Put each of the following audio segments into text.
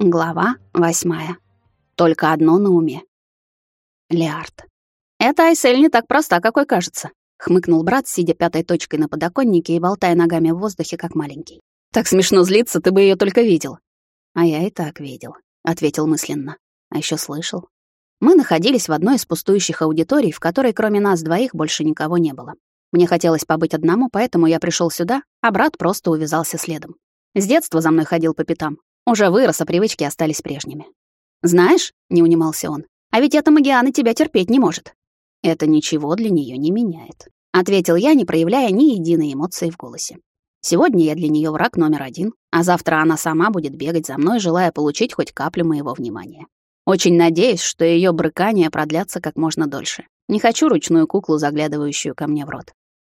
Глава восьмая. Только одно на уме. Леард. «Эта Айсель не так проста, какой кажется», — хмыкнул брат, сидя пятой точкой на подоконнике и болтая ногами в воздухе, как маленький. «Так смешно злиться, ты бы ее только видел». «А я и так видел», — ответил мысленно. А еще слышал. Мы находились в одной из пустующих аудиторий, в которой кроме нас двоих больше никого не было. Мне хотелось побыть одному, поэтому я пришел сюда, а брат просто увязался следом. С детства за мной ходил по пятам, уже вырос, а привычки остались прежними. «Знаешь», — не унимался он, «а ведь эта Магиана тебя терпеть не может». «Это ничего для нее не меняет», — ответил я, не проявляя ни единой эмоции в голосе. «Сегодня я для нее враг номер один, а завтра она сама будет бегать за мной, желая получить хоть каплю моего внимания. Очень надеюсь, что ее брыкания продлятся как можно дольше. Не хочу ручную куклу, заглядывающую ко мне в рот».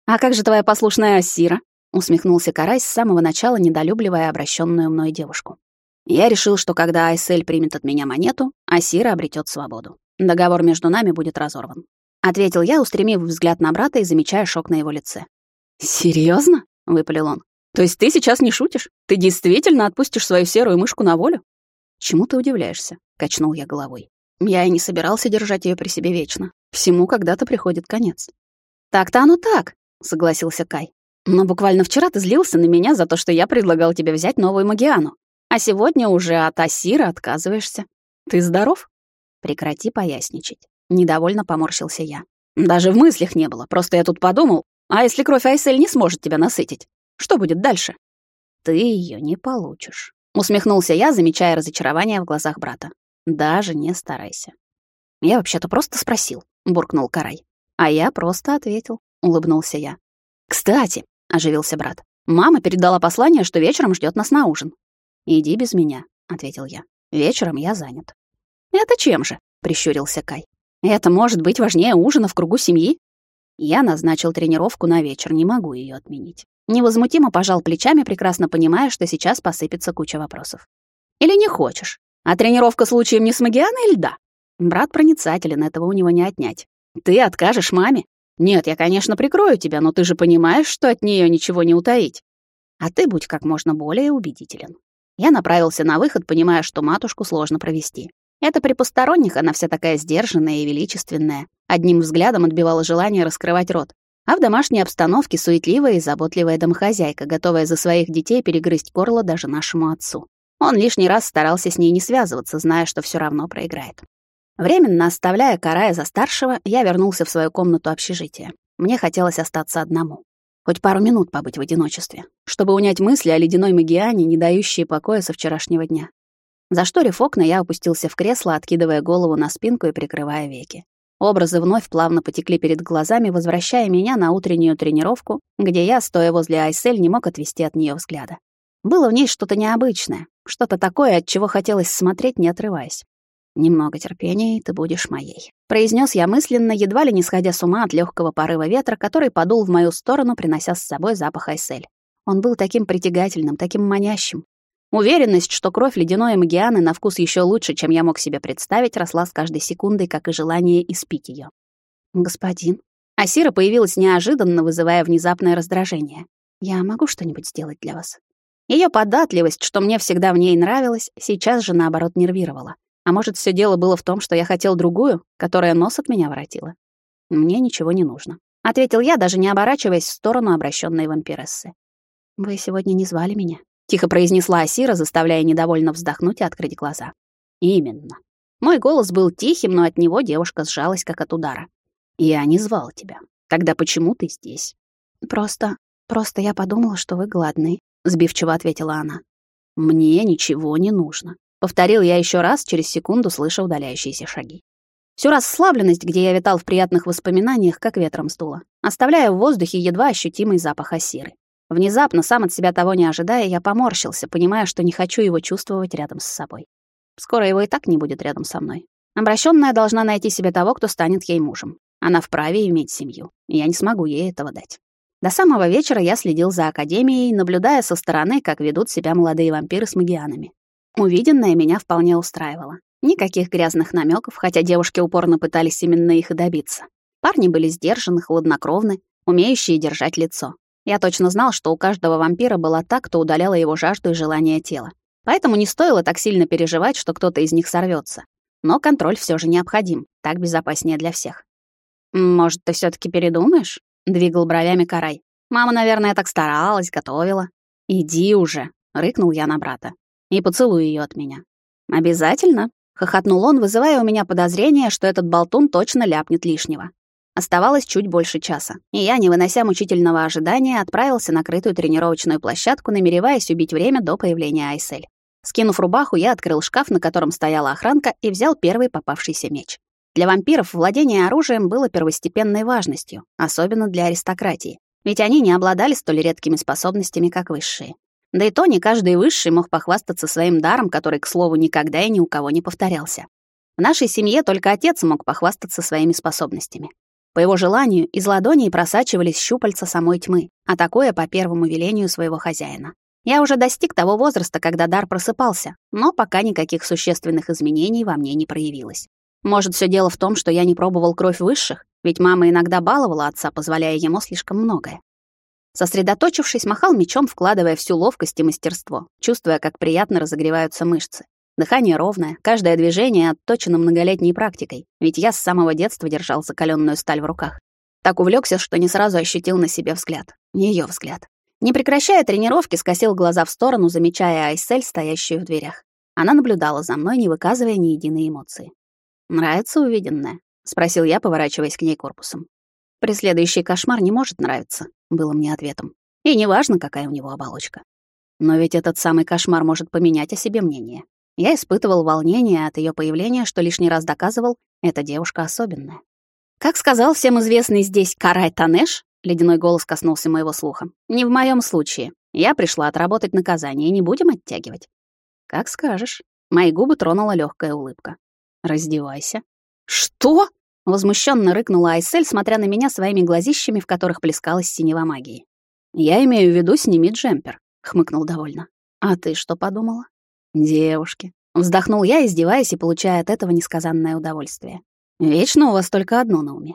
«А как же твоя послушная Ассира?» — усмехнулся Карась с самого начала, недолюбливая обращенную мной девушку. Я решил, что когда Айсель примет от меня монету, Асира обретет свободу. Договор между нами будет разорван. Ответил я, устремив взгляд на брата и замечая шок на его лице. Серьезно? выпалил он. То есть ты сейчас не шутишь? Ты действительно отпустишь свою серую мышку на волю? Чему ты удивляешься? качнул я головой. Я и не собирался держать ее при себе вечно. Всему когда-то приходит конец. Так-то оно так, согласился Кай. Но буквально вчера ты злился на меня за то, что я предлагал тебе взять новую Магиану. А сегодня уже от Асира отказываешься. Ты здоров? Прекрати поясничать. Недовольно поморщился я. Даже в мыслях не было, просто я тут подумал, а если кровь Айсель не сможет тебя насытить, что будет дальше? Ты ее не получишь. Усмехнулся я, замечая разочарование в глазах брата. Даже не старайся. Я вообще-то просто спросил, буркнул Карай. А я просто ответил, улыбнулся я. Кстати, оживился брат. Мама передала послание, что вечером ждет нас на ужин. «Иди без меня», — ответил я. «Вечером я занят». «Это чем же?» — прищурился Кай. «Это может быть важнее ужина в кругу семьи?» Я назначил тренировку на вечер, не могу ее отменить. Невозмутимо пожал плечами, прекрасно понимая, что сейчас посыпется куча вопросов. «Или не хочешь? А тренировка случаем не с Магианой или да?» Брат проницателен, этого у него не отнять. «Ты откажешь маме?» «Нет, я, конечно, прикрою тебя, но ты же понимаешь, что от нее ничего не утаить. А ты будь как можно более убедителен. Я направился на выход, понимая, что матушку сложно провести. Это при посторонних она вся такая сдержанная и величественная. Одним взглядом отбивала желание раскрывать рот. А в домашней обстановке суетливая и заботливая домохозяйка, готовая за своих детей перегрызть горло даже нашему отцу. Он лишний раз старался с ней не связываться, зная, что все равно проиграет. Временно оставляя Карая за старшего, я вернулся в свою комнату общежития. Мне хотелось остаться одному. Хоть пару минут побыть в одиночестве, чтобы унять мысли о ледяной магиане, не дающей покоя со вчерашнего дня. Зашторив окна, я опустился в кресло, откидывая голову на спинку и прикрывая веки. Образы вновь плавно потекли перед глазами, возвращая меня на утреннюю тренировку, где я, стоя возле Айсель, не мог отвести от нее взгляда. Было в ней что-то необычное, что-то такое, от чего хотелось смотреть, не отрываясь. Немного терпения, и ты будешь моей, произнес я мысленно, едва ли не сходя с ума от легкого порыва ветра, который подул в мою сторону, принося с собой запах айсель. Он был таким притягательным, таким манящим. Уверенность, что кровь ледяной магианы на вкус еще лучше, чем я мог себе представить, росла с каждой секундой, как и желание испить ее. Господин, Асира появилась неожиданно, вызывая внезапное раздражение. Я могу что-нибудь сделать для вас? Ее податливость, что мне всегда в ней нравилось, сейчас же наоборот нервировала. А может, все дело было в том, что я хотел другую, которая нос от меня воротила? Мне ничего не нужно, ответил я, даже не оборачиваясь в сторону обращенной вампирессы. Вы сегодня не звали меня, тихо произнесла Асира, заставляя недовольно вздохнуть и открыть глаза. Именно. Мой голос был тихим, но от него девушка сжалась как от удара. Я не звал тебя. Тогда почему ты здесь? Просто, просто я подумала, что вы голодны, сбивчиво ответила она. Мне ничего не нужно. Повторил я еще раз, через секунду слыша удаляющиеся шаги. Всю расслабленность, где я витал в приятных воспоминаниях, как ветром сдуло, оставляя в воздухе едва ощутимый запах осиры. Внезапно, сам от себя того не ожидая, я поморщился, понимая, что не хочу его чувствовать рядом с собой. Скоро его и так не будет рядом со мной. Обращенная должна найти себе того, кто станет ей мужем. Она вправе иметь семью, и я не смогу ей этого дать. До самого вечера я следил за Академией, наблюдая со стороны, как ведут себя молодые вампиры с магианами. Увиденное меня вполне устраивало. Никаких грязных намеков, хотя девушки упорно пытались именно их и добиться. Парни были сдержаны, хладнокровны, умеющие держать лицо. Я точно знал, что у каждого вампира была та, кто удаляла его жажду и желание тела. Поэтому не стоило так сильно переживать, что кто-то из них сорвется. Но контроль все же необходим, так безопаснее для всех. «Может, ты все таки передумаешь?» — двигал бровями Карай. «Мама, наверное, так старалась, готовила». «Иди уже», — рыкнул я на брата. «И поцелуй ее от меня». «Обязательно?» — хохотнул он, вызывая у меня подозрение, что этот болтун точно ляпнет лишнего. Оставалось чуть больше часа, и я, не вынося мучительного ожидания, отправился на крытую тренировочную площадку, намереваясь убить время до появления Айсель. Скинув рубаху, я открыл шкаф, на котором стояла охранка, и взял первый попавшийся меч. Для вампиров владение оружием было первостепенной важностью, особенно для аристократии, ведь они не обладали столь редкими способностями, как высшие. Да и то не каждый высший мог похвастаться своим даром, который, к слову, никогда и ни у кого не повторялся. В нашей семье только отец мог похвастаться своими способностями. По его желанию из ладоней просачивались щупальца самой тьмы, а такое по первому велению своего хозяина. Я уже достиг того возраста, когда дар просыпался, но пока никаких существенных изменений во мне не проявилось. Может, все дело в том, что я не пробовал кровь высших, ведь мама иногда баловала отца, позволяя ему слишком многое. Сосредоточившись, махал мечом, вкладывая всю ловкость и мастерство, чувствуя, как приятно разогреваются мышцы. Дыхание ровное, каждое движение отточено многолетней практикой, ведь я с самого детства держал закаленную сталь в руках. Так увлекся, что не сразу ощутил на себе взгляд. Ее взгляд. Не прекращая тренировки, скосил глаза в сторону, замечая Айсель, стоящую в дверях. Она наблюдала за мной, не выказывая ни единой эмоции. «Нравится увиденное?» — спросил я, поворачиваясь к ней корпусом. «Преследующий кошмар не может нравиться», — было мне ответом. «И неважно, какая у него оболочка. Но ведь этот самый кошмар может поменять о себе мнение. Я испытывал волнение от ее появления, что лишний раз доказывал, эта девушка особенная. Как сказал всем известный здесь Карай Танеш, ледяной голос коснулся моего слуха. Не в моем случае. Я пришла отработать наказание, не будем оттягивать. Как скажешь. Мои губы тронула легкая улыбка. Раздевайся. Что? Возмущенно рыкнула Айсель, смотря на меня своими глазищами, в которых плескалась синева магии. Я имею в виду сними джемпер, хмыкнул довольно. А ты что подумала? «Девушки». Вздохнул я, издеваясь и получая от этого несказанное удовольствие. «Вечно у вас только одно на уме.